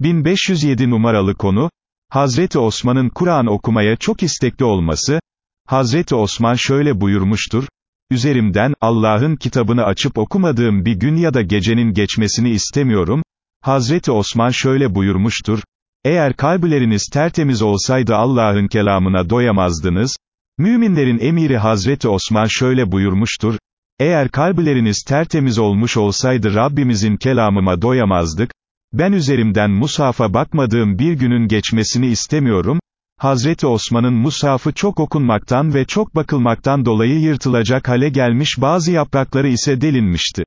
1507 numaralı konu, Hazreti Osman'ın Kur'an okumaya çok istekli olması, Hazreti Osman şöyle buyurmuştur, üzerimden, Allah'ın kitabını açıp okumadığım bir gün ya da gecenin geçmesini istemiyorum, Hazreti Osman şöyle buyurmuştur, eğer kalbileriniz tertemiz olsaydı Allah'ın kelamına doyamazdınız, müminlerin emiri Hazreti Osman şöyle buyurmuştur, eğer kalbileriniz tertemiz olmuş olsaydı Rabbimizin kelamıma doyamazdık, ben üzerimden Musaf'a bakmadığım bir günün geçmesini istemiyorum, Hazreti Osman'ın Musaf'ı çok okunmaktan ve çok bakılmaktan dolayı yırtılacak hale gelmiş bazı yaprakları ise delinmişti.